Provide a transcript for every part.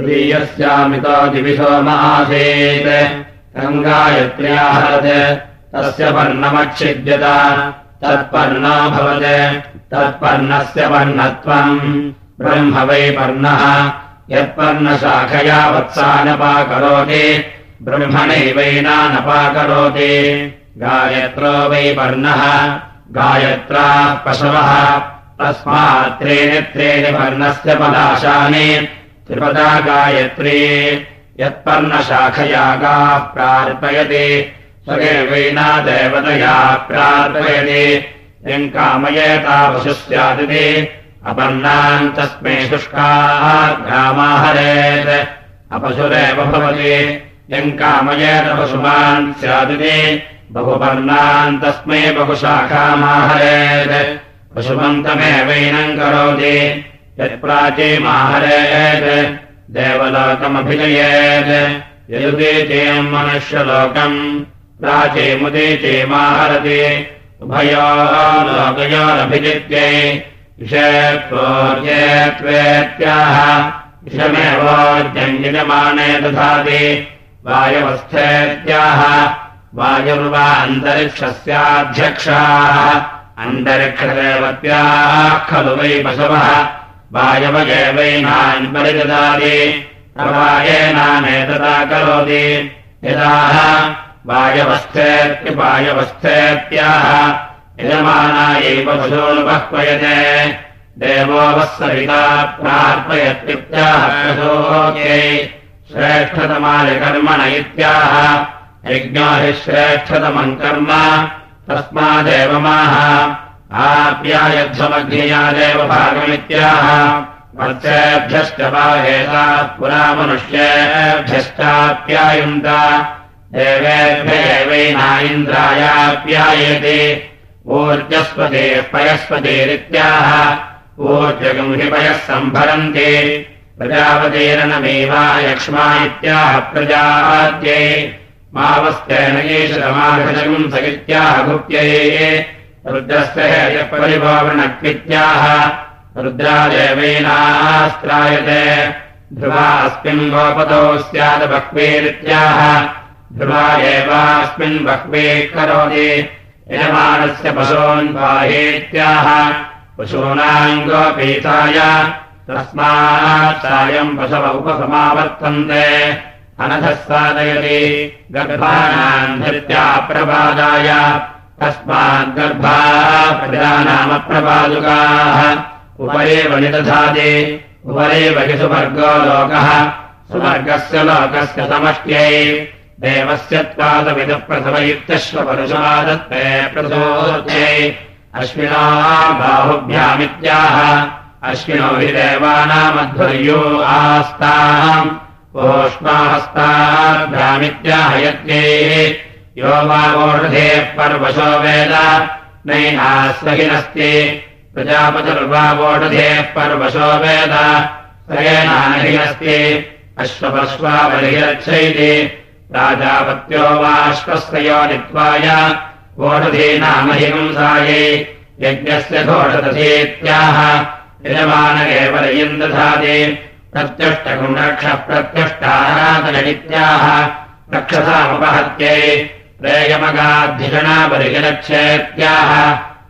तृतीयस्यामितो दिविशोमासीत् गङ्गायत्र्याहरत् तस्य पर्णमक्षिद्यत। तत्पर्णोऽभवत् तत्पर्णस्य पर्णत्वम्। ब्रह्म वै पर्णः यत्पर्णशाखया वत्सानपाकरोति। ब्रह्मणैवैनानपाकरोति। गायत्रो वै पर्णः गायत्राः पशवः। तस्मात् त्रीणि त्रीणि पर्णस्य पलाशानि त्रिपदा गायत्री यत्पर्णशाखयागाः प्रार्पयति। स्वगेवैना देवतया प्रार्पयति। यम् कामयेता पशुः स्यादिति अपर्णाम् तस्मै शुष्काः ग्रामाहरेत् अपशुरेव भवति। यम् कामयेत पशुमान् स्यादिति। बहुपर्णान् तस्मै बहुशाखामाहरेत् पशुमन्तमेवैनम् करोति यत्प्राचीमाहरेत् देवलोकमभिजयेत्। ययुदीचीम् मनुष्यलोकम् प्राचीमुदीचीमाहरति उभयो लोकयोरभिजित्यै विषयत्वेत्याह विषमेवोद्यञ्जमाने दधाति। वायवस्थेत्याह वायुर्वा अन्तरिक्षस्याध्यक्षाः अन्तरिक्षदेवत्याः खलु वै पशवः वायवगेवैनान् परिददाति। प्रवायेनानेतदा करोति यदाह देवो वः सविता प्रार्पयत्युक्त्याह पशोत्यै श्रेष्ठतमायकर्मण इत्याह। यज्ञो हि श्रेष्ठतमम् कर्म। तस्मादेवमाह आप्यायध्वमग्नियादेव भागमित्याह वत्सेभ्यश्च बाहेता पुरा मनुष्येभ्यश्चाप्यायुन्त देवेभ्येवैना इन्द्रायाप्यायते ऊर्जस्पतेः पयस्पतिरित्याह ऊर्जगम् हि पयः सम्भरन्ति प्रजापतेरणमेवा यक्ष्मा इत्याह प्रजाद्यै मावस्तेन ईशरमाघजगम् सगित्याह गुप्त्यै रुद्रस्य हेयपरिभावनक्वित्याह रुद्रादेवैनास्त्रायते ध्रुवा अस्मिन् गोपतो ध्रुवा एवास्मिन् बह्वीः करोति। यजमानस्य पशून् बाहेत्याह पशूनाम् गोपीताय तस्मात् सायम् पशव उपसमावर्तन्ते। अनधः साधयति। गर्भाणाम् धृत्या प्रपादाय तस्माद्गर्भा प्रजानामप्रपादुकाः उपरेव निदधाति उपरेव हि सुवर्गो लोकः। सुवर्गस्य लोकस्य समष्ट्यै देवस्य त्वादविदः प्रसवयुक्तश्वपरुषादत्ते प्रसोत्यै अश्विना बाहुभ्यामित्याह अश्विनो हि देवानामध्वर्यो आस्ताम्। ओष्माहस्ताभ्यामित्याहयत्यै यो वा वोढधेः पर्वशो वेद नैनास्वहिनस्ति प्रजापतिर्वा वोढधेः पर्वशो वेद सयेनानहिनस्ति। अश्वपश्वा बलिरच्छैति प्राजापत्यो वाश्वस्तयो नित्वाय वोढधीनामहिंसायै यज्ञस्य घोषदधीत्याह यजमान एव रयम् दधाति प्रत्यष्टगुणक्षः प्रत्यष्टानातनित्याह रक्षसामुपहत्यै प्रेयमगाधिषणा बलिगलक्षेत्याह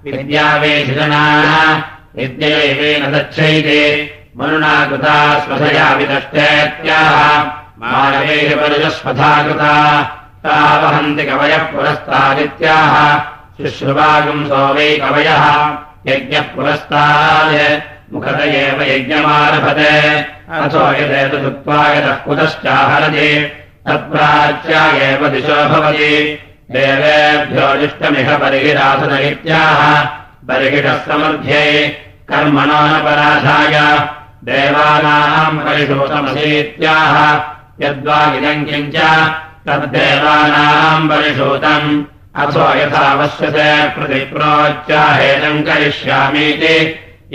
विद्यावेधिषणाः विद्यैवेन दच्छैति मनुना कृता स्वधया विदष्टेत्याह मानवेः परुषस्वधा कृता। ता वहन्ति कवयः पुरस्तादित्याह शुश्रुवागुंसो वै कवयः। यज्ञः पुरस्ताय मुखत एव यज्ञमारभते। अथो यदेतदुक्त्वा यतः कुतश्चाहरति। तत्प्राच्या एव दिशो भवति देवेभ्यो जुष्टमिह परिगिरासद इत्याह परिगिषः समर्ध्ये कर्मणो न देवानाम् परिषूतमसीत्याह यद्वा इदम् किञ्च तद्देवानाम् परिषूतम् अथो यथावश्यते प्रतिप्रोच्चाहेदम् करिष्यामीति।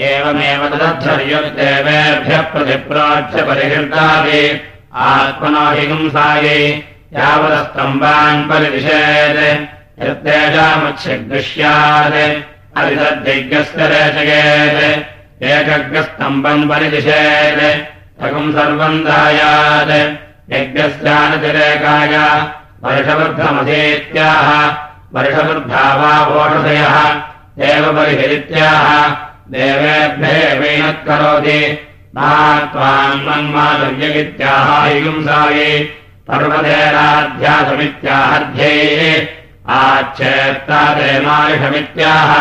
एवमेव तदद्धर्युर्देवेभ्यः प्रतिप्रोच्य परिहृतादि आत्मनो हिंसायै यावदस्तम्बान् परिदिशेत् अरितद्यज्ञस्य रेचयेत् एकग्रस्तम्बम् परिदिशेत् सकम् सर्वम् दायात् यज्ञस्यानतिरेकाय वर्षवृद्धमधेत्याह वर्षवृद्धा वा वोषधयः देवपरिहरित्याह देवेभ्येवैनः करोति त्वान्मन्मादव्यगित्याह युंसायै पर्वतेनाध्यासमित्याहर्ध्यैः आच्छेत्तादेमायुषमित्याह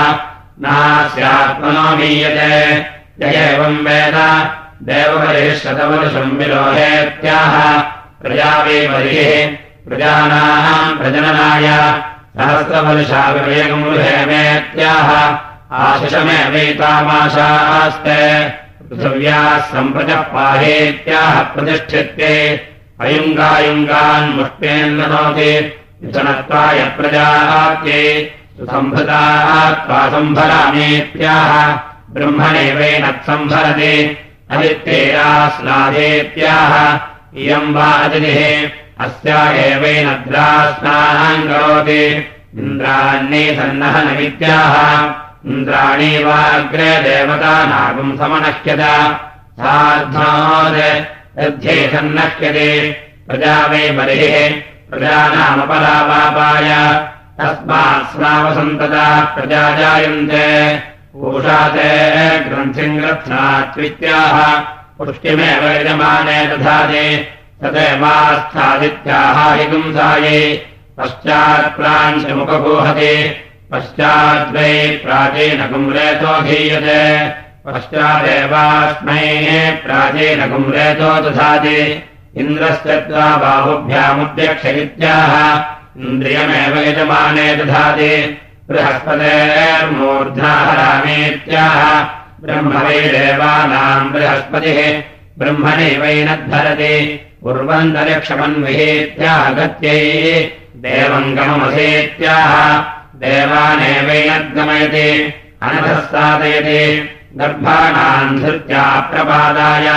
नास्यात्मनो मीयते य एवम् वेद शतवर्षम् विरोहेत्याह प्रजावीपरिः प्रजानाम् प्रजननाय सहस्रवर्षाविवेगम् हेमेत्याह आशिषमेवैतामाशास्ते पृथिव्याः सम्प्रजः पाहेत्याह प्रतिष्ठित्ये अयुङ्गायुङ्गान्मुष्टेन्नोति विचनत्वाय प्रजात्ये सुसम्भृताः त्वा सम्भरामेत्याह ब्रह्मणेवैनत्सम्भरति अदित्येया स्नादेत्याह इयम् वा अतिथिः अस्या एवैनद्रा स्नानम् करोति इन्द्राण्ये सन्नहनमित्याह इन्द्राणी वा अग्रे देवता नागम् समनह्यत साध्याध्ये सन्नह्यते प्रजा वै बलिः। प्रजानामपरापाय तस्मात् स्नावसन्तता प्रजा जायन्ते। पूषाते ग्रन्थिम् ग्रथ्नात्वित्याह पुष्टिमेव यजमाने दधाति। तदेवास्थादित्याह हिगुंसायै पश्चात्प्राञ्चमुपगूहति पश्चाद्वै प्राचीनकुम्रेतोऽधीयते पश्चादेवास्मै प्राचीनकुम्रेतो दधाति। इन्द्रस्य त्वा बाहुभ्यामुद्यक्षयित्याह। इन्द्रियमेव यजमाने दधाति। बृहस्पतेर्मूर्ध्नाहरामेत्याह ब्रह्म वै देवानाम् बृहस्पतिः ब्रह्मणैवैनद्धरति उर्वन्तरिक्षमन्विहेत्यागत्यै देवङ्गममसेत्याह देवानेवैनद्गमयति अनधः साधयति गर्भाणाम् धृत्या प्रपादाय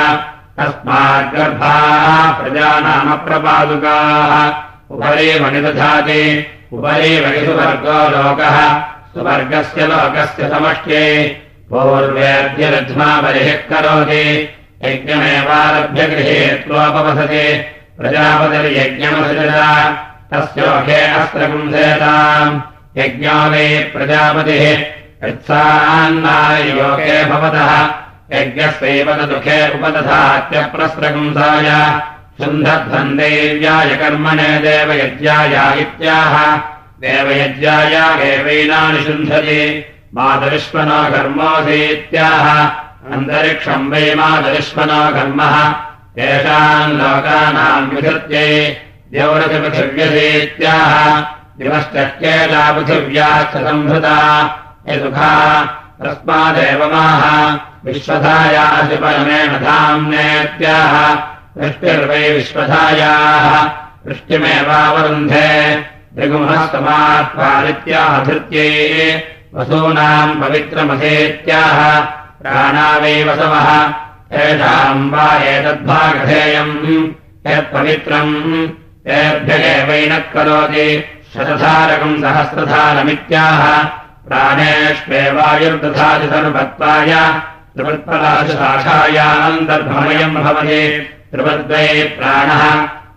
तस्माद्गर्भाः प्रजानामप्रपादुकाः उपरि वनिदधाति उपरि वनिसुवर्गो लोकः सुवर्गस्य लोकस्य समष्ट्ये बलिः करोति यज्ञमेवारभ्य गृहे त्वोपवसति तस्योखे अस्त्रपुंसेताम् यज्ञो वै प्रजापतिः यत्सान्नायोगे भवतः। यज्ञस्यैव दुःखे उपदधात्यप्रस्रपुंसाय शुन्धध्वन्देव्याय कर्मणे देवयज्ञाय इत्याह। देवयज्ञाय एवैनानि शुन्धति मातरिष्मनो घर्मोऽसीत्याह अन्तरिक्षम् वै मातरिष्मनो घर्मः येषाम् लोकानाम् विधृत्यै। द्यौरथिपृथिव्यसीत्याह पृथिव्याश्च सम्भृता यदुखा तस्मादेवमाह विश्वधायासि परमेण धाम्नेत्याह वृष्टिर्वै विश्वधायाः वृष्टिमेवावरुन्धे ऋगुमहस्तमात्पादित्याह धृत्यै वसूनाम् पवित्रमसेत्याह प्राणा वै वसवः तेषाम् वा एतद्भागधेयम् यत्पवित्रम् तेभ्य एवैनः करोति शतधारकम् सहस्रधारमित्याह प्राणेष्वेवायुर्दधाति सर्वत्वाय त्रिवत्पराशाखायान्तर्भमयम् भवति। त्रिवद्वै प्राणः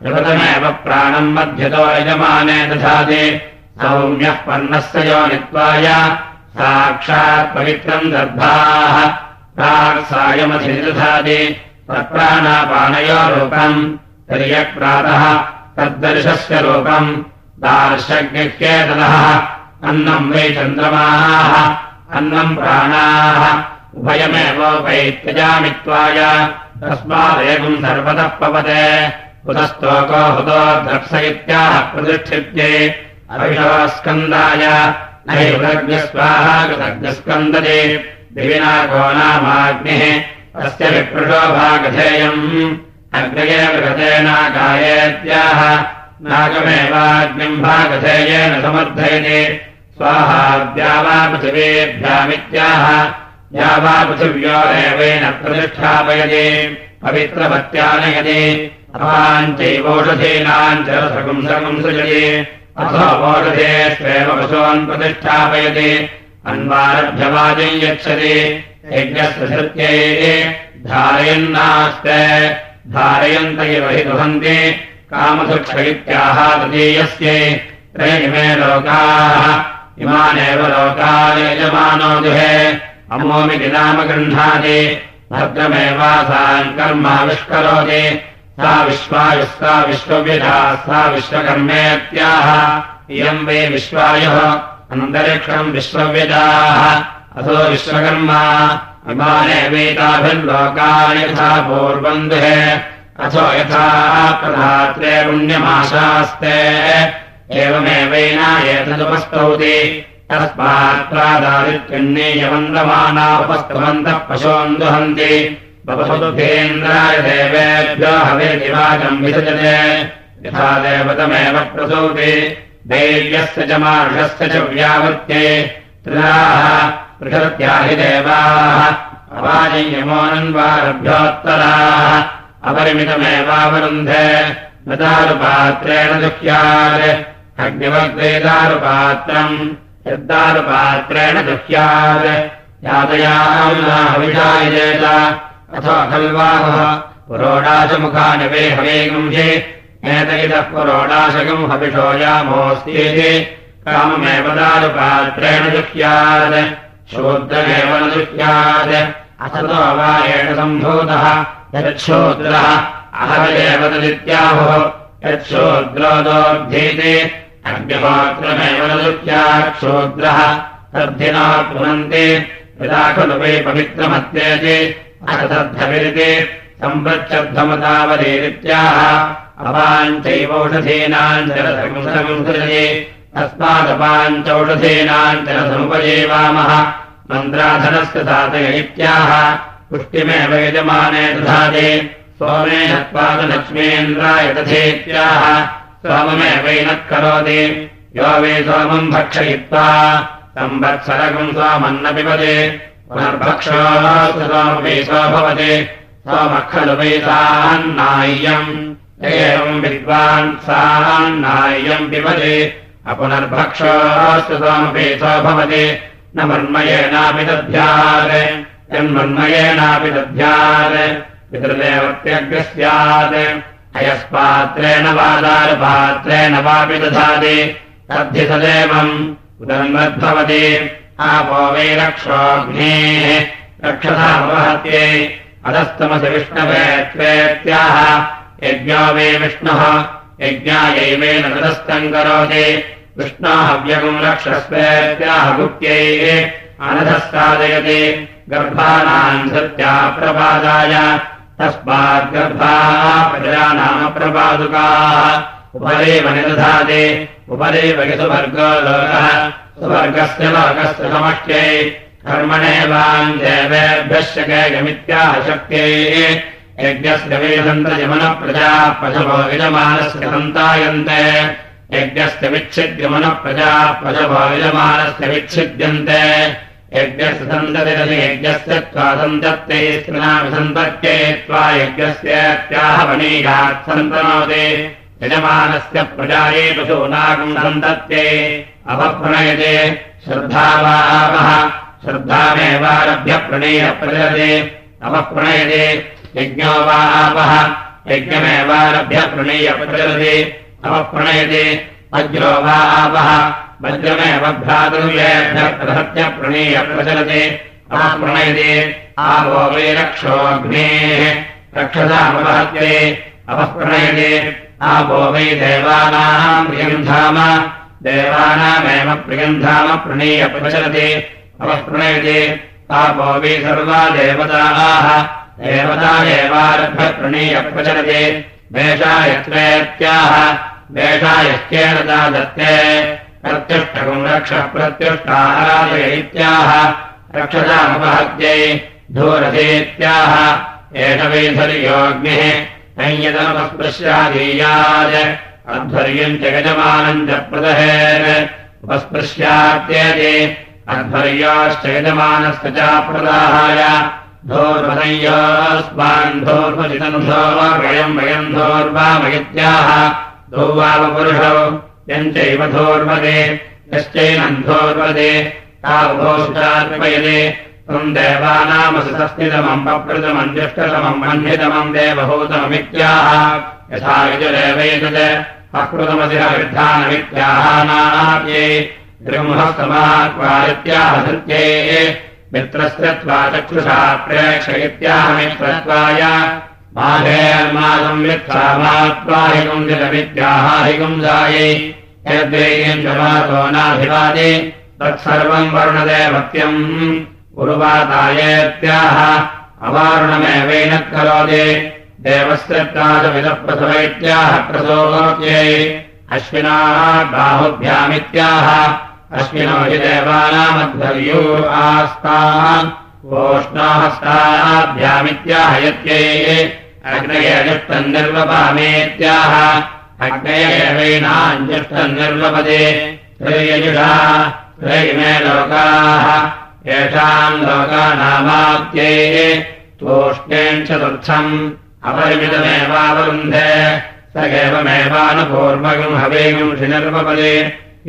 त्रिवतमेव प्राणम् मध्यतो यजमाने दधाति। सौम्यः पर्णस्य योनित्वाय साक्षात् पवित्रम् दर्भाः प्राक्सायमधिदधाति तत्प्राणापानयो रूपम् तिर्यक्प्रातः तद्दर्शस्य रूपम् दार्शज्ञह्येतदः अन्नम् वै चन्द्रमाः अन्नम् प्राणाः। उभयमेवोपैत्यजामित्वाय तस्मादेकम् सर्वतः पवते। हुतस्तोको हुतो द्रप्स इत्याह प्रतिष्ठित्ये अविषवस्कन्दाय नैवज्ञस्वाहा कृतज्ञस्कन्दते। दिविना को नामाग्निः। तस्य विप्रशोभागधेयम् अग्नये मृगतेनाकायेत्याह नागमेवाग्निम् भागधेयेन समर्थयति स्वाहाद्या वा पृथिवेभ्यामित्याह या वा पृथिव्योरेवेन प्रतिष्ठापयति पवित्रवत्यानयति अथाञ्चैवोषधीनाम् च रसकम् सकम् सृजति। अथो वोषधेष्वेव पशून् प्रतिष्ठापयति। अन्वारभ्यवाजम् यच्छति। यज्ञस्य धृत्यै धारयन्नास्ते। धारयन्त इव हि दुहन्ति कामसुक्षयित्याः तदीयस्यै त्रयिमे लोकाः इमानेव लोकाय यजमानो दुहे अमोमिति नाम गृह्णाति। भद्रमेवासाम् कर्माविष्करोति। सा विश्वायुः, सा विश्वविधा सा विश्वकर्मेत्याह। इयम् वै विश्वायुः अन्तरिक्षम् विश्वव्यजाः। असो विश्वकर्मा। इमानेवेताभिर्लोकानि यथा पूर्वम् अथो यथा प्रधात्रे पुण्यमाशास्ते। एवमेवैनायेतदुपस्तौति। तस्मात्प्रादादित्यन्नेयवन्दमाना उपस्तवन्तः पशोन् दुहन्ति। बभुभेन्द्राय देवेभ्यो हवेदिवाचम् विसजते। यथा देवतमेव प्रसूति। दैव्यस्य च मार्षस्य च व्यावृत्ते त्रिराः पृषत्याहि देवाः। अवाजयमोनन्वारभ्योत्तराः अपरिमितमेवावरुन्धे। न दारुपात्रेण दुह्यात् अग्निवग्रेदारुपात्रम् यद्दारुपात्रेण दुह्यात्। यातयाविषायेत अथो खल्वाहः पुरोडाशमुखानि वे हवेगुंसि एत इतः पुरोडाशकम् हविषो यामोऽस्तीति। काममेव दारुपात्रेण दुह्यात्। शूद्रमेव न वा एष सम्भूतः। यच्छूद्रः। अहमेव तदित्याहुः। यच्छूद्रोदोद्धीति अग्निहोत्रमेव न दुह्याक्षूद्रः तद्धिना पुनन्ति यदा खलु वै पवित्रमत्येति असतद्धविरिति सम्पृच्छद्धमतावलीरित्याह अपाञ्चैवौषधीनाम् जलसंसंसृजति तस्मादपाञ्चौषधीनाम् जलसमुपजीवामः मन्त्राधनस्य साधय इत्याह। पुष्टिमेव यजमाने दधाति सोमे हत्वादलक्ष्मीन्द्राय तथेत्याह सोममेवैनः करोति यो वै सोमम् भक्षयित्वा संवत्सरकम् सोमन्न पिबते पुनर्भक्षो सोमपि सो भवति खलु वै सान्नाय्यम् एवम् विद्वान् सान्नाय्यम् पिबते अपुनर्भक्षोऽस्तु सोमपि सो भवति न मन्मयेनापि दध्यात्। यन्मन्मयेनापि दध्यात्। पितृदेवत्यग्रः स्यात् अयस्पात्रेण वा दारुपात्रेण वापि दधाति तद्धि सदेवम् उदन्वद्भवति। आपो वै रक्षोऽग्नेः रक्षसामवहत्यै अधस्तमसि विष्णवे त्वेत्याह यज्ञो वै विष्णुः यज्ञायैवेन तदस्तम् करोति। विष्णो हव्यगम् रक्षस्वेत्याह गुप्त्यैः अनधः साधयति। गर्भानाम् सत्या प्रपादाय तस्माद्गर्भाः प्रजानाम प्रपादुकाः उपरेव निदधाति। उपरेव सुवर्गो लोकः। सुवर्गस्य लोकस्य समष्ट्यै। कर्मणेवाम् देवेभ्यः शकेयमित्याह शक्त्यै। यज्ञस्य पशवो यजमानस्य सन्तायन्ते। यज्ञस्य विच्छिद्यमनप्रजा पशवो यजमानस्य विच्छिद्यन्ते यज्ञस्य सन्ततिरसि यज्ञस्य त्वा सन्तत्ते स्नाविसन्तत्ये त्वा यज्ञस्यत्याहवणीयात् सन्तनोति यजमानस्य प्रजाये पशूनागम् सन्तत्ते अपप्रणयते। श्रद्धावावः श्रद्धामेवारभ्य प्रणेय प्रजते अपप्रणयते यज्ञो वा आपः यज्ञमेवारभ्य प्रणेय प्रचलति अपप्रणयते वज्रो वा वज्रमेव प्रचलति। अपप्रणयते आवो वै रक्षोऽग्नेः रक्षसामवहत्ये अपप्रणयते आपो वै देवानाम् प्रियम् धाम। देवानामेव प्रियम् धाम प्रणीय प्रचलति। अपप्रणयते आपो वै सर्वा देवताः। देवता एवारभ्य प्रणीय प्रचलति। वेषायत्वेत्याह। वेषायश्चेन दत्ते प्रत्युष्टकम् रक्ष प्रत्युष्टारादय इत्याह रक्षसामपहत्यै धूरसेत्याह एष वैधर्योऽग्निः संयतमस्पृश्यादीयात् अध्वर्यम् च यजमानम् च प्रदहेत् उपस्पृश्यात्येति अध्वर्याश्च यजमानस्य च प्रदाहाय धोर्वदय्योऽस्मान् धोर्वजितन्धो वयम् वयम् धोर्वामयित्याह धोवावपुरुषौ यञ्चैव धोर्वदे यश्चैनम् धोर्वदे तावधोषार्पयते त्वम् देवानामसि सस्मितमम् पप्रतमम् मन्यतमम् देवभूतममित्याह। यथा यजुरेवैतत् अकृतमसि विधानमित्याह नाप्ये ब्रह्मस्तमात्वादित्याह सत्ये मित्रस्य त्वा चक्षुषा प्रेक्षयित्याह मित्रत्वाय माघेर्मादम् नाभिवादे तत्सर्वम् वर्णदेवत्यम्। उरुवातायेत्याह अवारुणमेवेन करोति। देवस्य प्रसवैत्याह प्रसोत्यै अश्विनाः बाहुभ्यामित्याह अश्विनो हि देवानामध्वर्यो आस्तान् ओष्णाहस्ताभ्यामित्याह यत्यै। अजुष्टम् निर्वपामेत्याह त्रयिमे लोकाः येषाम् लोकानामाप्त्यै तोष्णेम् चतुर्थम् अपरिमितमेवावरुन्धे। स एवमेवानुपूर्वगम् हवेगम् शिनिर्वपदे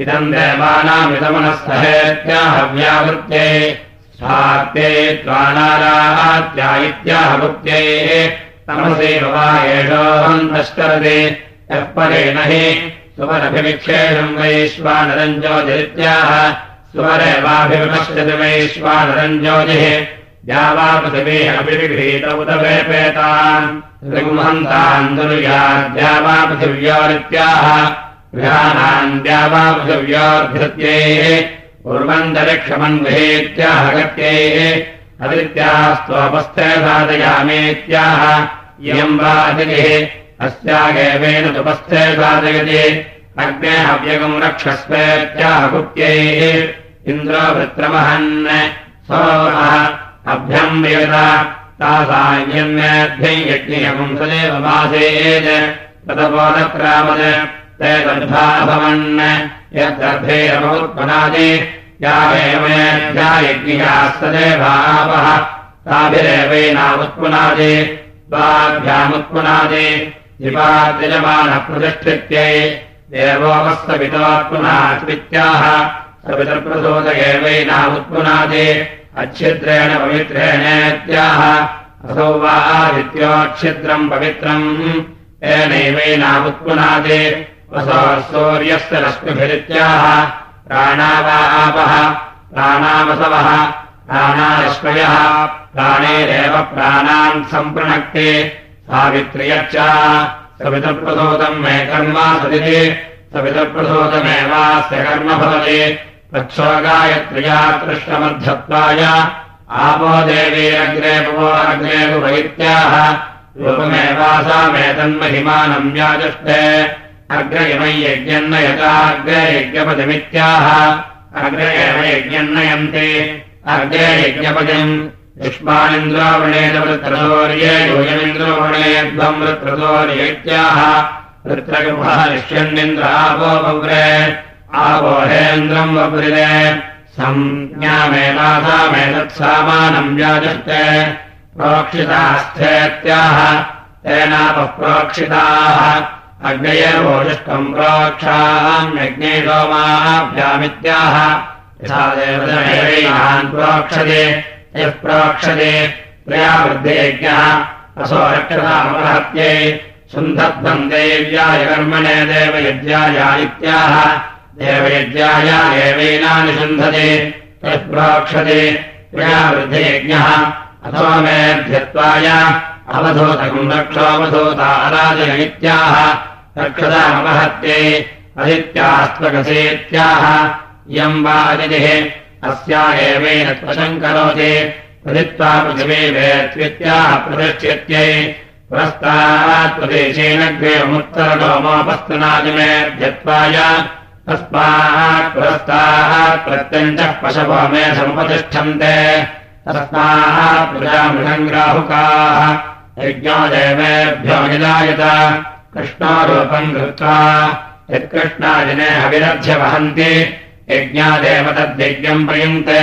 इदम् देवानामिदमनःसहेत्याहव्यावृत्ते स्वार्ते त्वानारात्या इत्याहवृत्ते तमसेव वा एषोऽहन्तश्चरते यः परेण हि सुमरभिविक्षेणम् वैश्वानरञ्जोतिरित्याह सुमरेवाभिविमश्यति वैश्वानरञ्जोतिः या वा पृथिवी अभिविभीत उदवेपेताम् ऋंहन्ताम् दुर्याद्या वा पृथिव्योरित्याह। गृहाणान्द्या वा पृथिव्योर्धृत्यैः। पूर्वन्तरिक्षमन्गृहेत्याहगत्यैः अदित्यास्त्वपस्थे साधयामेत्याह। इयम् वा अतिः अस्यागेवेन तुपस्थे साधयति। अग्ने हव्यगम् रक्षस्वेत्याह गुप्त्यैः इन्द्रो वृत्रमहन् सोमः अभ्यम् वेद तासायन्मेभ्यै यज्ञयगुम् सदेव मासेत् तदपोदक्रामत् ते गर्भाभवन् यद्गर्भेरमोत्पनादि या एवमेभ्या यज्ञियाः सदेवापः ताभिरेवैनामुत्पुनादि द्वाभ्यामुत्पुनादि जिपाद्यजमानः प्रतिष्ठित्यै देवोपस्तपितोत्पुनः स्मित्याः सवितर्प्रसोद एवैनामुत्पुनादि अच्छिद्रेण पवित्रेणेत्याह असौ वा आदित्योच्छिद्रम् पवित्रम् तेनैवैनामुत्पुनादे वसो सूर्यस्य रश्मिभिरित्याह प्राणा वा आपः प्राणावसवः प्राणारश्मयः प्राणैरेव प्राणान् सम्पृणक्ते सावित्र्यच्च। सवितप्रसोदम् मे कर्मा सदिति। कर्म भवति। तच्छोगायत्र्या कृष्णमध्यत्वाय आपो देवीरग्रे भवो अग्रे रूपमेवासामेतन्महिमानम् व्याजष्टे अग्र इमै यज्ञन्न यथाग्रे यज्ञपदमित्याह। अग्रे एव यज्ञन्नयन्ति। अग्रे यज्ञपदिम् युष्मानिन्द्रावणेदवृत्रदौर्ये योजमिन्द्रोवणेध्वम् वृत्रदौर्य इत्याह वृत्रगृहः ऋष्यन्निन्द्रापो बव्रे आवोहेन्द्रम् वपुरिरे संज्ञामेनासामेतत्सामानम् व्याजष्टे प्रोक्षितास्थेत्याह तेनापः प्रोक्षिताः अग्नयर्वोजुष्टम् प्रोक्षाम् यज्ञे सोमाभ्यामित्याह यथा देवतान् प्रोक्षते यः प्रोक्षते प्रयावृद्धयज्ञः असो रक्षतामहत्यै सुन्धत्वम् देव्याय कर्मणे देवयज्ञाय इत्याह। देवयज्ञाय एवैनानिषन्धते यः प्रोक्षते प्रयावृद्धयज्ञः अथो मेऽध्यत्वाय अवधूतकम् रक्षोऽवधूता अराजयनित्याह रक्षतामपहत्यै अदित्यास्त्वकसेत्याह इयम् वा अतिथिः अस्या एवेन त्वशम् करोति। प्रदित्वा पृथिवीवेत्वित्याह प्रतिष्ठ्यत्यै पुरस्तात्प्रदेशेन ग्रेवमुत्तरलोमोपस्तनादिमेऽध्यत्वाय तस्मात् पुरस्तात् प्रत्यञ्चः पशवो मे समुपतिष्ठन्ते। तस्मात् प्रजामृगम् ग्राहुकाः। यज्ञो देवेभ्यो निदायत कृष्णोरूपम् कृत्वा यत्कृष्णादिने हविरध्य वहन्ति यज्ञादेव तद्यज्ञम् प्रयुङ्क्ते।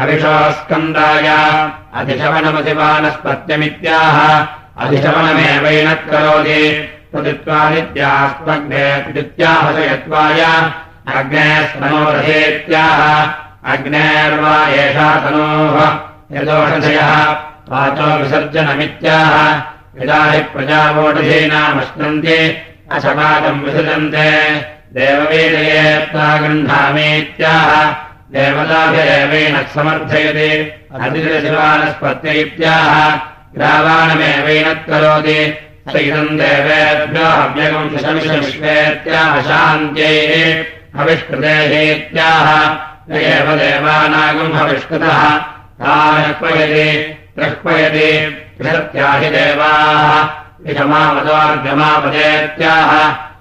हविषोस्कन्दाय अधिशवनमधिवानस्पत्यमित्याह। अधिशवनमेवैनत् करोति। तदित्वादित्यास्त्वग्ने दित्याहसयत्वाय अग्ने स्मनोरथेत्याह अग्नेर्वा एषा तनोः यदोषधयः। वाचो विसर्जनमित्याह। यदा हि प्रजावोषधीनामश्नन्ति अशपाकम् विसृजन्ते देववीरयेत्ता गृह्णामीत्याह देवताभिरेवेण समर्थयति। अधिशिवानस्पत्य इत्याह स इदम् देवेभ्यो हव्यगम् शमिषविश्वेत्याह शान्त्यै हविष्कृतेहेत्याह। एव देवानागम् हविष्कृतः। तानक्वयति प्रह्वयति त्रिसत्याहि देवाः। विषमावदोर्गमापदेत्याह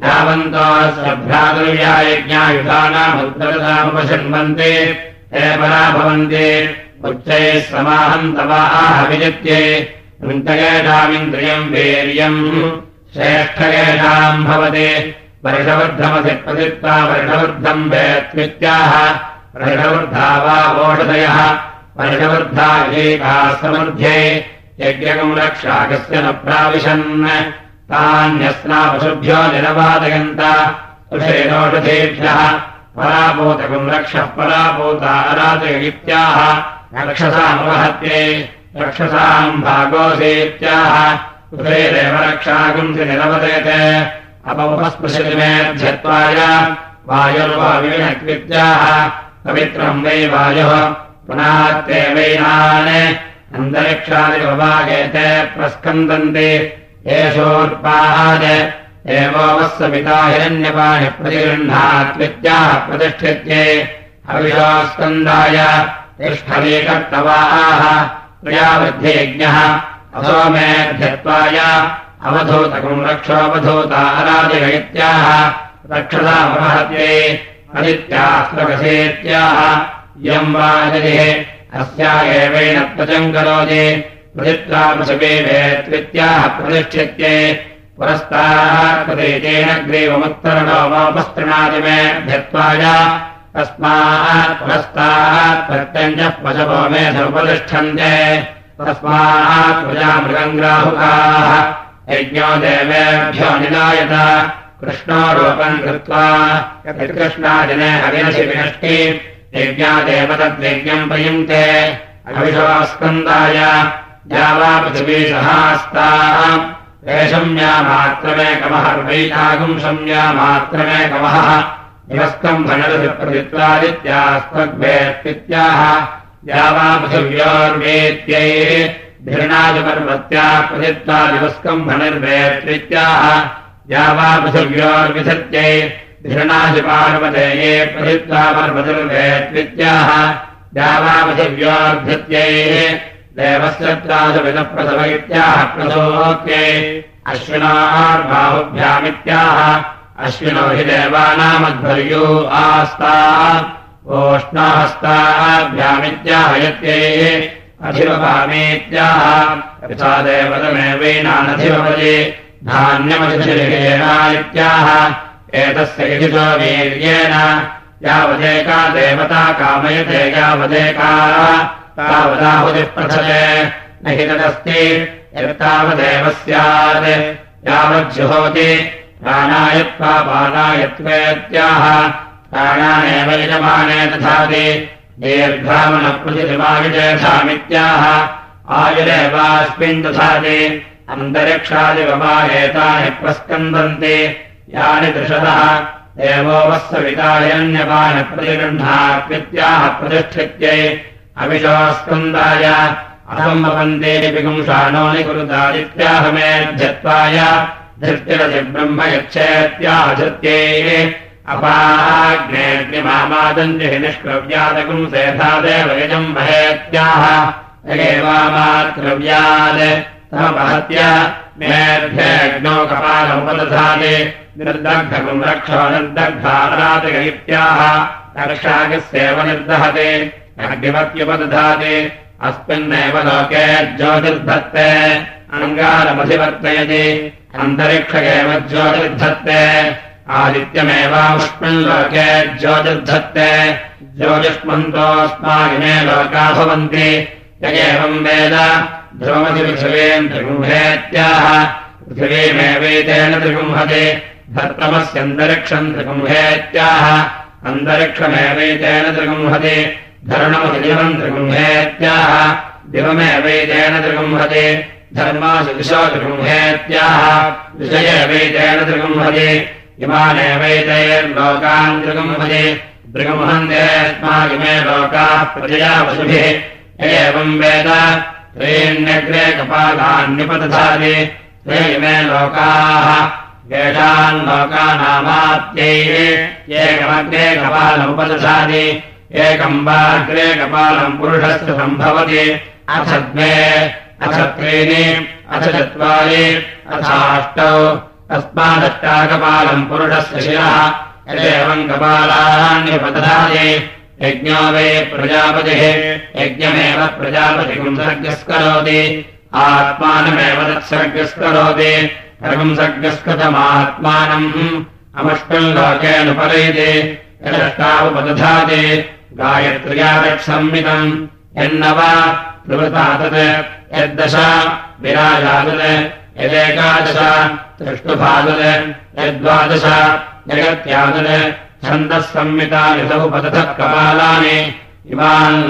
भ्रातुर्या यज्ञायुधानामुद्वदतामुपशन्वन्ति देवरा भवन्ति उच्चैः समाहन्तवाः विजित्ये वीर्यम् श्रेष्ठकेषाम् भवति वर्षवृद्धमसि प्रसित्वा वर्षवृद्धम् वेत्मित्याह वर्षवृद्धा वा ओषधयः वर्षवृद्धा एकाः समृध्ये यज्ञकम् रक्षाकस्य न प्राविशन् तान्यस्नापशुभ्यो निरवादयन्त तुषेनोषधेभ्यः परापूतकम् रक्षः परापूता अराजयित्याह। रक्षसामवहत्ये रक्षसाम् भागोऽसीत्याह। कुलेरेव रक्षाकुंसि निरवदयते अपमुपस्पृशति मेऽध्यत्वाय वायुर्वाविणकृत्याः पवित्रम् वै वायुः। पुनः ते वैनान् अन्तरिक्षादिवभागेते प्रस्कन्दन्ति एषोत्पाहाद एवोऽवः हिरण्यपाणि प्रतिगृह्णात्वित्याः प्रतिष्ठित्ये हविषोस्कन्दाय तिष्ठलीकर्तवाः प्रियावृद्धियज्ञः असो मेऽध्यत्वाय अवधूतकम् रक्षोऽवधूता अराजयत्याः रक्षसामहत्ये अदित्यास्त्रकसेत्याः इयम् वा यदिः अस्या एवेण त्वचम् करोति प्रदित्वा पृथिवीवेत्वित्याह प्रतिष्ठित्ये पुरस्ताः कृतेन ग्रीवमुत्तरणो वापस्तृणादि मेऽध्यत्वाय तस्मात् पुरस्तात् प्रत्यञ्चः पशवो मेधमुपतिष्ठन्ते तस्मात् प्रजामृगम् ग्राहुकाः यज्ञो देवेभ्यो निलायत कृष्णो रूपम् कृत्वा कृष्णादिने हविनसि विनष्टि। यज्ञादेव तद्यज्ञम् प्रयुङ्क्ते। अविषवास्कन्दाय या वा पृथिवी सहास्ताः एषम्यामात्रमेकमः वैशागुम् संज्ञामात्रमेकमः निवस्कम् भणरसिप्रदित्वादित्यास्त्वग्भेत्याः या वा पृथिव्योर्वेत्यै धीर्णादिपर्वत्या प्रदित्वा दिवस्कम् भणिर्वेत्वित्याह या वा पृथिव्योर्विधत्यै धीर्णादिपार्वतेये प्रदित्वा पर्वतिर्वेत्वित्याह या वा पृथिव्योर्धत्यै देवस्यत्रासविदप्रसव इत्याह प्रसोक्यै अश्विनार्बाहुभ्यामित्याह अश्विनो हि देवानामध्वर्यो आस्ता ओष्णाहस्ताभ्यामित्याहयत्यै अधिवपामेत्याह यथा देवतमेवैनानधिवपदे इत्याह एतस्य यजितो वीर्येण यावदेका देवता कामयते यावदेका तावदाहुतिः प्रथले न हि तदस्ति। यत्तावदेव स्यात्। यावज्जुहोति। प्राणायत्वा पानायत्वेत्याह प्राणानेव यजमाने दधाति। दीर्घामनप्रतिमाविजेषामित्याह आयुरेवास्मिन् दधाति। अन्तरिक्षादिवमायेतानि प्रस्कन्दन्ति। यानि दृशतः। देवोऽवस्सवितायन्यपानि प्रतिगृह्णात्वित्याह प्रतिष्ठित्यै अविशोस्कन्दाय। अहम्भवन्ते विपुंसानो निकुरुतादित्याहमेध्यत्वाय धृत्तिरसि ब्रह्म यच्छेत्याधृत्यै अपाग्नेऽग्निमामादन्ति हि निष्क्रव्यादकुम् सेधादेव यजम् महेत्याह। एवामात्रव्यात् तमपहत्य मेऽध्यग्नौ कपालमुपदधाति। निर्दग्धकुम् रक्षो निर्दग्धारातिक इत्याह रक्षागस्येव निर्दहति अग्निवत्युपदधाति अस्मिन्नेव लोके ज्योतिर्धत्ते, अङ्गारमधिवर्तयति अन्तरिक्ष एव ज्योतिर्धत्ते आदित्यमेवामुष्मिन् लोके ज्योतिर्धत्ते ज्योतिष्मन्तोऽस्मागिमे लोका भवन्ति य एवम् वेद ध्रुवमति पृथिवीम् त्रिगुम्भेत्याह पृथिवीमेवैतेन त्रिगुम्हति धर्तमस्यन्तरिक्षम् त्रिगुम्भेत्याह अन्तरिक्षमेवैतेन त्रिगुम्हति धरणमधिदिवम् त्रिगुम्भेत्याह दिवमेवैतेन त्रिगुम्हति धर्मासु दिशो त्रिगुम्भेत्याह विषयेवैतेन त्रिगुम्हति इमानेवैतैर्लोकान् त्रिगुम्हति त्रिगुम्हन्तेऽस्मागिमे लोकाः प्रजया वसुभिः एवम् वेद। त्रीण्यग्रे कपालान्युपदधाति ते इमे लोकाः। येषाम् एकमग्रे कपालमुपदधाति। एकम् वाग्रे कपालम् पुरुषस्य सम्भवति। अथ द्वे अथ त्रीणि अथ चत्वारि अथाष्टौ तस्मादष्टाकपालम् पुरुषस्य शिरः। यदेवम् कपालान्युपदधाति यज्ञो वै प्रजापतिः। यज्ञमेव प्रजापतिकम् सर्गस्करोति। आत्मानमेव तत्सर्गस्करोति। सर्वम् सर्गस्कृतमात्मानम्। अमुष्टम् लोकेऽनुपलयति यदष्टावुपदधाति गायत्र्या तत्संमितम् यन्न वा प्रवृता तत् यद्दश विराजातत् यदेकादश दृष्टुभातत् यद्वादश जगत्यातत् छन्दः संमितानि समुपतथः कपालानि। इमान्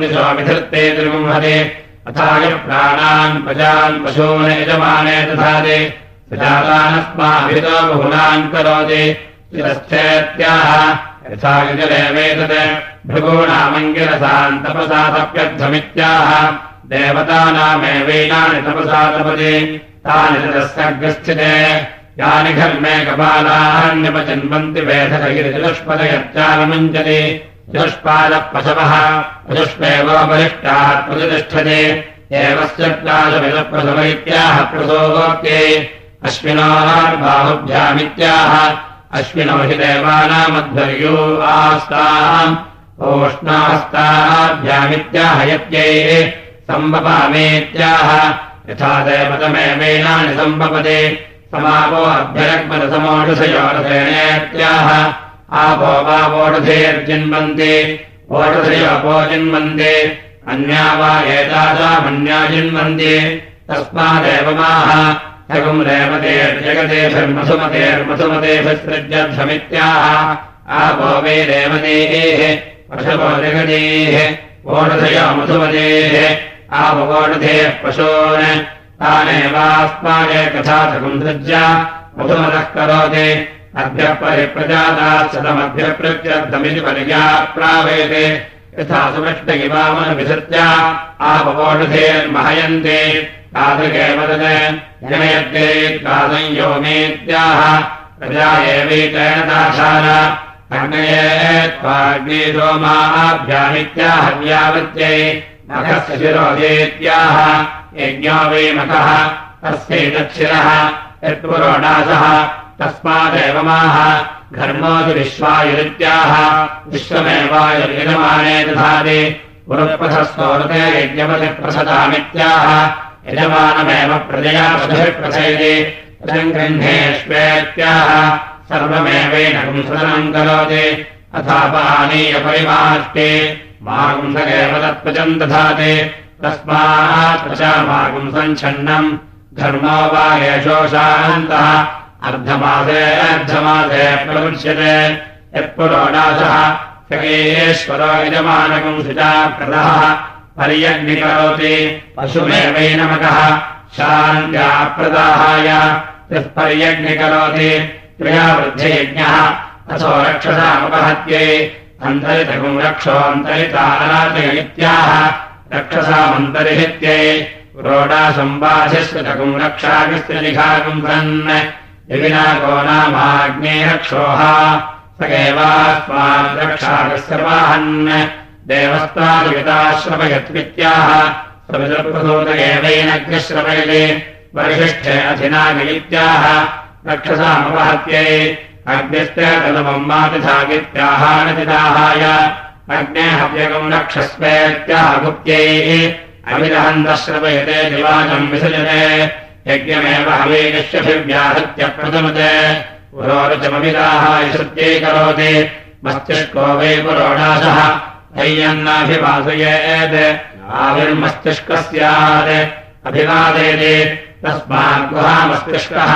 दिशोऽभिधृत्ते त्रिगुंहते अथाय प्राणान् प्रजान् पशून् यजमाने बहुलान् करोति यथा युजलेवेतत् भृगूणामङ्गिरसान् तपसा तप्यध्वमित्याह देवतानामेवैनानि तपसा तपति। तानि ततः यानि घर्मे कपालान्यपचिन्वन्ति वेधकगिरिचतुष्पदयच्चालमुञ्चति चतुष्पादः पशवः चतुष्पेवोपरिष्टात् प्रतिष्ठते। एवश्चत्वादमिदप्रसव इत्याह प्रसोगोक्ते अश्विनोर्बाहुभ्यामित्याह अश्विनो हि देवानामध्वर्यो आस्ताम् ओष्णास्ताभ्यामित्याह यत्यै सम्भपामेत्याह यथा देवतमेवैनानि सम्भवते समापो अभ्यरग्मरसमोषयोरसेनेत्याह आपो वा वोढधेर्जिन्वन्ति वोढधयोपो जिन्वन्ति अन्या वा एतासामन्या जिन्वन्ति तस्मादेव माह यगुम् रेवतेर्जगतेभिर्मसुमतेर्मसुमतेभिसृज्यध्वमित्याह आपो वै रेवतेः पशवो जगदेः वोढधयो मधुमतेः। आपवोढधेः पशून् तानेवास्माय कथासकुन्दृज्य मधुमतः करोति। अभ्यः परिप्रजाताशतमभ्यप्रत्यर्थमिति पर्याप्रावेते यथा सुमष्टगिवामनविसृत्य आपवोढधेर्महयन्ते तादृगेव तत् जनयद्ये तादंयोमेत्याह प्रजा एवैतेन दाशान। अग्नये त्वाग्ने सोमाभ्यामित्याहव्यावत्यै मखस्य शिरोदेत्याह यज्ञो वै मखः तस्यैतच्छिरः यत्पुरोडासः तस्मादेव माह घर्मोऽपि विश्वायुरित्याह विश्वमेवायुर्यजमाने दधाति। पुरःपथस्तोरते यज्ञपतिप्रसदामित्याह यजमानमेव प्रजया पदभिप्रसयति गृह्णेष्वेत्याह सर्वमेवैनकम् सदनम् करोति। अथापानीयपरिमाष्टे मागुंसकेव तत्पचम् दधाति। तस्मात् प्रचामागुंसम् छन्नम्। धर्मो वा येषोषान्तः अर्धमासे अर्धमासे प्रमुच्यते। यत्पुरोडासः सकेश्वरो यजमानकम् शुचा प्रदः पर्यग्निकरोति पशुमेवैनमकः शान्त्याप्रदाहाय यः पर्यग्निकरोति त्रिया वृद्धियज्ञः अथो रक्षसामुपहत्यै अन्तरितकुम् रक्षोऽन्तरिताराजय इत्याह रक्षसामन्तरिहित्यै रोडासम्बाधिस्कृतकुम् रक्षाविस्त्रिलिखाकुम् सन् यविनाको नामाग्ने रक्षोः स एवास्मात् रक्षाविस्रवाहन् देवस्तादिविताश्रवयत्वित्याह सवितप्रसूत एवैनग्निश्रवयति वरिष्ठे अधिनागयित्याह रक्षसामपहत्यै अग्निस्ते तदमम् मातिथागित्याहानतिदाहाय अग्ने हव्यकम् रक्षस्वेत्याह गुप्त्यैः अविदहन्तश्रवयते दिवाचम् विसजते यज्ञमेव हवीनिष्यभिव्याहत्य प्रथमते। पुरोरुचमविदाः यशत्यैकरोति मस्तिष्को वै पुरोडाशः हैयन्नाभिवासयेत् आविर्मस्तिष्कः स्यात् अभिवादयति। तस्मात् गुहामस्तिष्कः।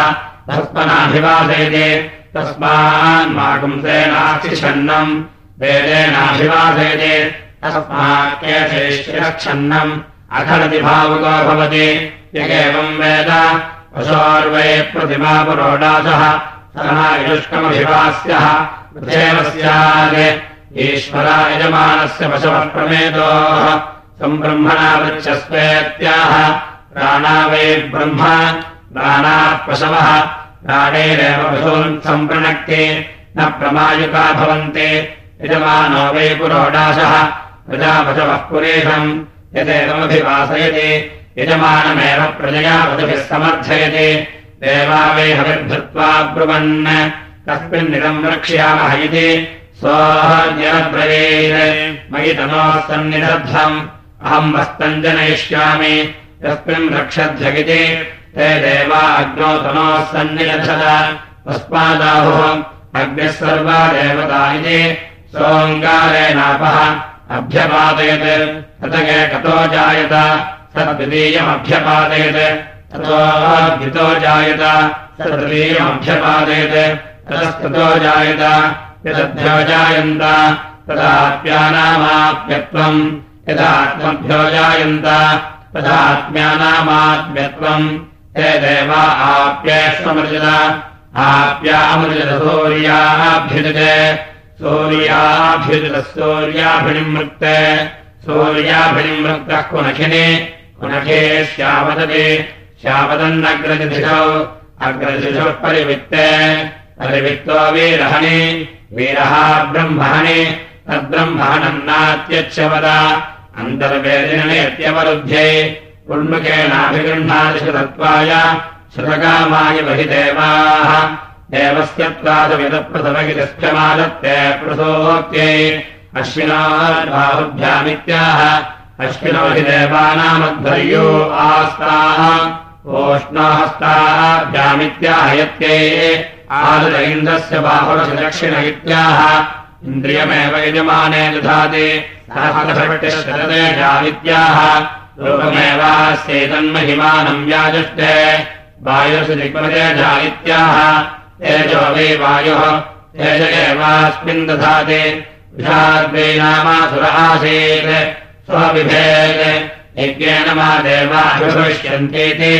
भस्मनाभिवादयति। तस्मान्मागुंसेनाक्षिषन्नम् वेदेनाभिवादयति। तस्मात् केशेष्यक्षन्नम् अखलति भावुको भवति यगेवम् वेद। पशोर्वै प्रतिमा पुरोडासः। सनायुष्कमभिवास्यः। स्यात् ईश्वरा यजमानस्य पशवः प्रमेतोः सम्ब्रह्मणा वृक्षस्वेत्याह प्राणा वै ब्रह्म। प्राणाः पशवः प्राणैरेव पशून् सम्प्रणक्ते। न प्रमायुका भवन्ति। यजमानो वै पुरोडाशः प्रजापशवः पुरेशम् यदेवमभिवासयति यजमानमेव प्रजया वधुभिः समर्थयति देवा वै हविर्भृत्वा ब्रुवन् कस्मिन्निदम् रक्ष्यामः इति सोऽहर्जनब्रवीत् मयि तनोः अहम् वस्तम् जनयिष्यामि। यस्मिन् रक्षध्यगिति ते देवा अग्नौ तनोः तस्मादाहुः अग्निः सर्वा देवता इति सोऽङ्गारेणापः अभ्यपादयत् ततगे कतो जायत सद्वितीयमभ्यपादयत् ततोऽभितो जायत। सद्वितीयमभ्यपादयत् ततस्ततो जायत। यदभ्यो जायन्त। तदात्म्यानामाप्यत्वम्। यदात्मभ्यो जायन्त। तदात्म्यानामात्म्यत्वम् हे देवा आप्येष्वमृजत आप्यामृजत सूर्याभ्युजते सूर्याभ्युजतः सूर्याभिनिमृक्ते। सूर्याभिनिमृक्तः कुनखिनि। कुनखे श्यावदति श्यावदन्नग्रजधिषौ अग्रजिषुः परिवित्ते। परिवित्तो वीरहणि। वीरः ब्रह्मणि तद्ब्रह्मणम् नात्यच्छवद। अन्तर्वेदिनयत्यवरुध्ये उन्मुखेनाभिगृह्णादिशतत्वाय श्रुतकामाय बहि देवाः देवस्य त्वादविदप्रथमगिरिष्ठमादत्ते प्रसोक्त्यै अश्विनार्बाहुभ्यामित्याह अश्विनो हि देवानामध्वर्यो आस्ताः ओष्णाहस्ताभ्यामित्याहयत्यै आदर इन्द्रस्य बाहुरसदक्षिण इत्याह इन्द्रियमेव यजमाने दधाति सहस्रभट्टिशततेजावित्याह रूपमेवास्यैतन्महिमानम् व्याजुष्टे वायुषु दिग्मतेजा इत्याह तेजो वै वायुः तेज एवास्मिन् दधाति विषाद्वै नामासुर आसीत् स्वविभेत् यज्ञेन मा देवाभिभविष्यन्तीति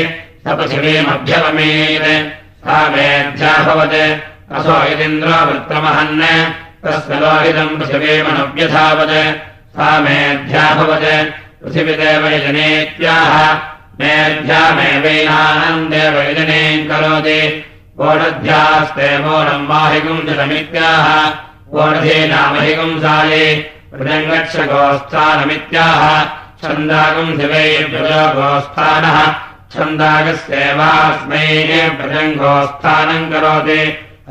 सपशिवीमभ्यवमेत् सा मेऽध्याभवत् असो यदिन्द्रो वृत्तमहन् तस्य लोहितम् पृथिवीमनुव्यधावत्। सा मेऽध्याभवत् पृथिविदेव यजनेत्याह। मेऽध्यामेवैनानम् देवयजनेम् करोति। वोढध्यास्ते वोढम् वाहिगुंसमित्याह वोढधीनामहिगुंसायै मृदङ्गक्षगोस्थानमित्याह छन्दागुंसिवैभ्यो गोस्थानः छन्दागस्येवास्मै भजङ्गोस्थानम् करोति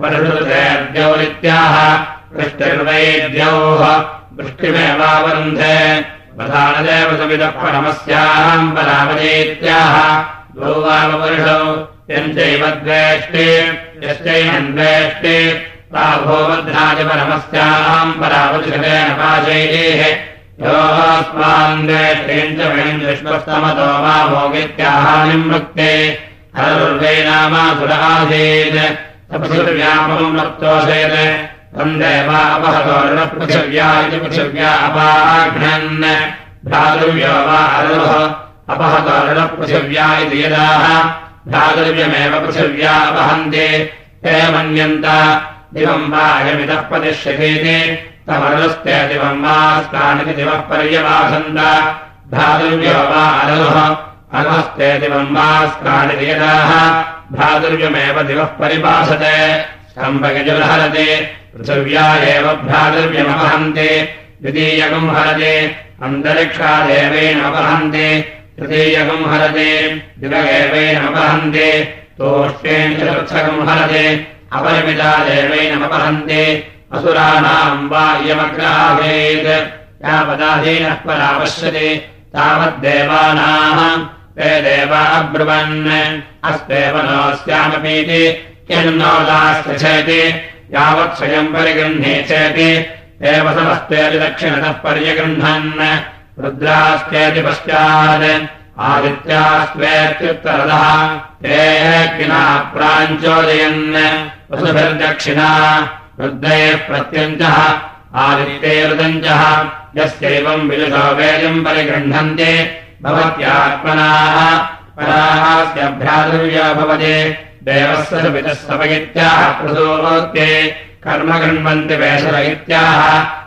वरुषुतेर्द्यौरित्याह वृष्टिर्वैद्यौः वृष्टिमेवावरुन्धे प्रधानदेव समितः परमस्याम् परावजेत्याह द्वौ वामवर्षौ यञ्चैव द्वेष्टि यश्चैनन्द्वेष्टि प्राभोवध्नाय परमस्याम् परावृषतेन पाशैः योऽस्मान् द्वेष्टेम् च वयम् विश्वस्तमतो मा भोगित्याहानिम् वृक्ते हरर्वै नामासुर आसीत् तपसुर्व्यापम् वक्तोषेत् तन्देवा अपहतो पृथिव्या इति पृथिव्या अपाघ्नन्। भ्रातृव्यो वा अरुः अपहतो ऋणपृथिव्या इति यदाः। भ्रातृव्यमेव पृथिव्या अपहन्ति। ते मन्यन्त दिवम् वा अयमितः पतिष्यतीति तमरुस्ते दिवम् वास्तानिति दिवः पर्यवासन्त। भ्रातृव्यो वा दिवम् वास्तानिति यदाः भ्रातृव्यमेव दिवः परिपासते स्तम्भगजुर्हरति पृथिव्या एव भ्रातृव्यमवहन्ति द्वितीयकम् हरति। अन्तरिक्षादेवेनपहन्ति तृतीयकम् हरति। दिवगेवेनपहन्ति तोष्टेन चतुर्थकम् हरति अपरिमिता देवैनमपहन्ति असुराणाम् वा इयमग्राहेत्। यावदाधीनः परापश्यति तावद्देवानाः। ते देवा अब्रुवन्। अस्तेव नोऽस्यामपीति यन्नोदास्ति यावत् स्वयम् परिगृह्णे चेति एव समस्तेति दक्षिणतः पर्यगृह्णन्। रुद्रास्तेति पश्चात्। आदित्यास्त्वेत्युत्तरदः ते किना प्राञ्चोदयन् वसुभिर्दक्षिणा रुद्रैः प्रत्यञ्चः आदित्यैरुदञ्चः यस्यैवम् विदुषो वेदम् परिगृह्णन्ति भवत्यात्मनाः भ्रातुर्या भवति देवस्य पितः सपयित्याः प्रसूते कर्म वेषर इत्याह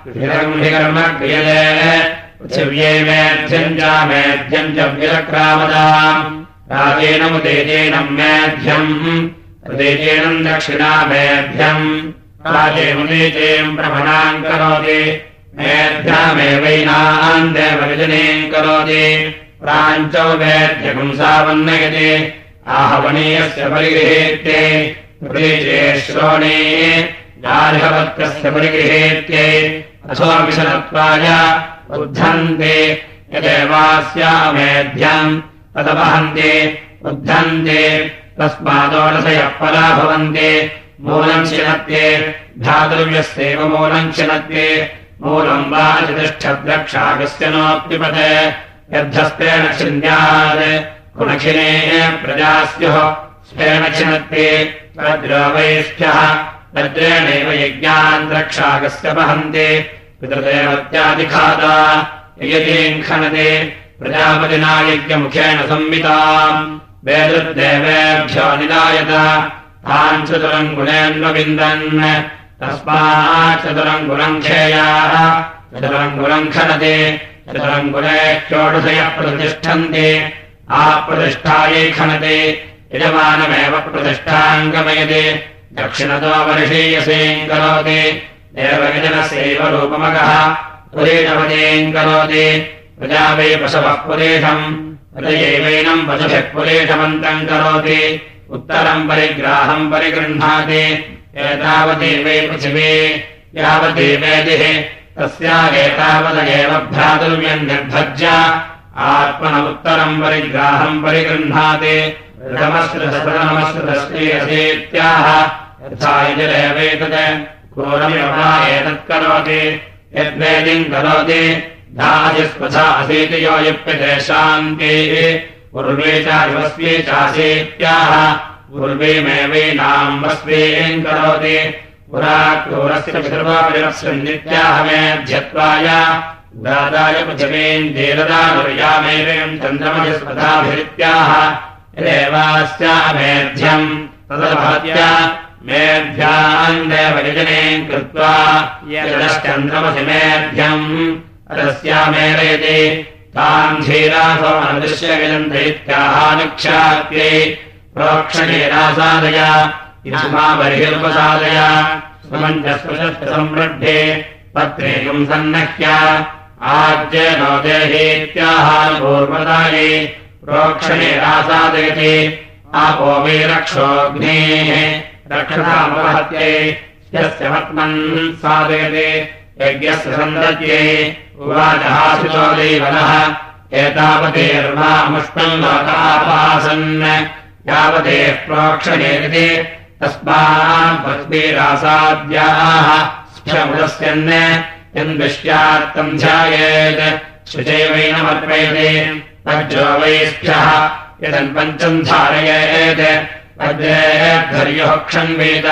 कर्म क्रियते पृथिव्यै मेध्यम् च मेध्यम् च विरक्रामदाम् राजेनमुदेजेनम् मेध्यम् प्रदेजेनम् दक्षिणा मेध्यम् राजेमुदेजेम् प्रभणाम् करोति। मेध्यामेवैनाम् देवविजनीम् करोति। प्राञ्चौ मेध्यपुंसावन्नयति। आहवनीयस्य परिगृहेत्ये। प्रदेशे श्रोणे गार्हवत्कस्य परिगृहेत्यै। अशोमिशनत्वाय उद्धन्ते। यदेवास्यामेध्यम् तदवहन्ते। उद्धन्ते तस्मादोरसयः परा भवन्ति। मूलम् शिनत्ये धातृव्यस्यैव मूलम् शिनत्ये मूलम् वा चतिष्ठद्रक्षागस्य नोऽप्युपते। यद्धस्तेन छिन्द्यात् गुणखिनेः प्रजा स्युः स्वेन छिनत्ये वज्रोवैष्ठ्यः वज्रेणैव यज्ञान् द्रक्षागस्य वहन्ति। पितृदेवत्यादिखादा खनते। प्रजापतिना यज्ञमुखेन संविताम् वेदुर्देवेभ्यो निदायत तान् चतुरम् गुणेन्वविन्दन् तस्मात् चतुरम् खेयाः चतुरम् गुणम् खनते। चतुरम् गुणे षोडशयः प्रतिष्ठन्ति। आप्रतिष्ठायै खनते। यजमानमेव प्रतिष्ठाम् गमयते दक्षिणतो वर्षीयसेम् करोति। देवविजनस्यैव रूपमगः। पुरेशपदेम् करोति। प्रजा वै पशवः पुरेशम् प्रजयैवैनम् पशुभिः पुरेशमन्तम् करोति। उत्तरम् परिग्राहम् परिगृह्णाति। एतावती वै पृथिवी। यावती वेदिः। तस्यागेतावदेव भ्रातुर्यम् निर्भज्य। आत्मन उत्तरम् परिग्राहम् परिगृह्णाति। नमस्कृतस्त्रीयसेत्याह यथा यजरेवेतत् घोरमिवा एतत् करोति। यद्वेदिम् करोति धाजिस्पथा असीति यो युप्यते शान्तिः पूर्वे चास्ये चासीत्याह पूर्वीमेवैनाम् वस्वीम् करोति। पुरा क्रूरस्य पितृवापिरस्य नित्याह मेध्यत्वाय दादाय पृथिवीम् दीरदानुर्यामेवम् चन्द्रमजस्पथाभिरित्याह यदेवास्यामेध्यम् तदभात्य मेभ्याम् देवयजने कृत्वा यदश्चन्द्रमसि मेभ्यम् तस्यामेरयति ताम् धीरासो अनदृश्यविदम् दैत्याहानुक्षात्यै प्रोक्षणेनासादय इष्मा बर्हिरुपसादय सुमञ्जस्पृशस्पृसंवृद्धे पत्रेकम् सन्नह्य आज्य नो देहेत्याहानुपूर्वदाये प्रोक्षणेनासादयति आपो वै रक्षोऽग्नेः रक्षतामवहत्यै यस्य मत्मन् साधयते यज्ञस्य सन्दत्यै उवाजहासितो दैवनः एतावतेर्वामुष्णम् लोकापासन् यावतेः प्रोक्षणेरिति तस्माद्भक्तिरासाद्याः स्फमुदस्यन् यन्द्विष्यार्थम् ध्यायेत् शुचैवैनमर्पयते वज्रो वैष्ठ्यः यदन्पञ्चम् धारयेत् वज्रेद्धर्युः क्षन्वेत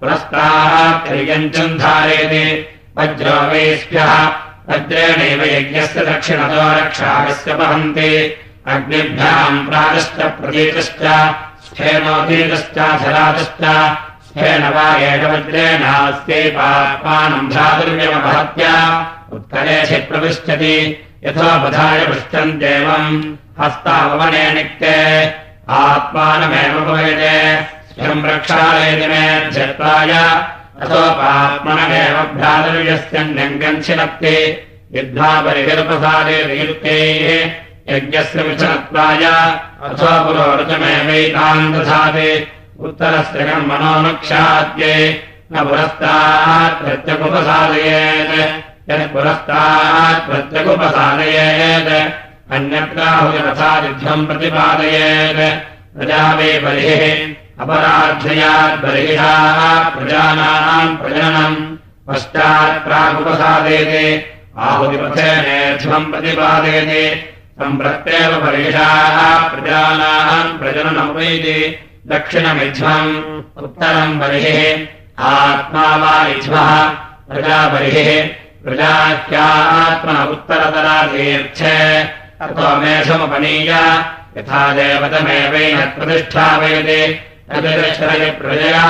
पुरस्ताद्धर्यञ्चम् धारयति वज्रो वैष्ठ्यः वज्रेणैव यज्ञस्य दक्षिणतो रक्षागस्य वहन्ति। अग्निभ्याम् प्रातश्च प्रतीतश्च स्फेनोतीतश्च स्फेन वा एकवज्रेणास्यै पात्मानम् भ्रातुर्यमवहत्य उत्कलेशि प्रविष्टति यथोपधाय पृच्छन्त्येवम् हस्तावने निक्ते आत्मानमेव भवेते स्वयम् रक्षालयति मे ध्यत्वाय अथोपात्मनमेव भ्रातुर्यस्यन्यङ्गम् छिनत्ति युद्धा परिगर्भसारे नियुक्तैः यज्ञस्य विचनत्वाय अथो पुरोरचमेवैताम् दधाति उत्तरस्य कर्मणोऽनुक्षाद्ये न पुरस्तात् प्रत्यकुपसादयेत् यत् पुरस्तात् प्रत्यकुपसादयेत् अन्यत्राहुतिरथादिध्यम् प्रतिपादयेत् प्रजा वे बलिः अपराध्ययाद्बलिषाः प्रजानाम् प्रजननम् पश्चात् प्रागुपसादयते आहुतिपथेनेध्यम् प्रतिपादयते सम्प्रत्येव परिषाः प्रजानाम् प्रजननमुपैति दक्षिणमिध्वम् उत्तरम् बलिः आत्मा वा इध्वः प्रजाबलिः प्रजाख्यात्म उत्तरतरातीर्थे अथो मेषमुपनीय यथा देवतमेवेन प्रतिष्ठापयति प्रजया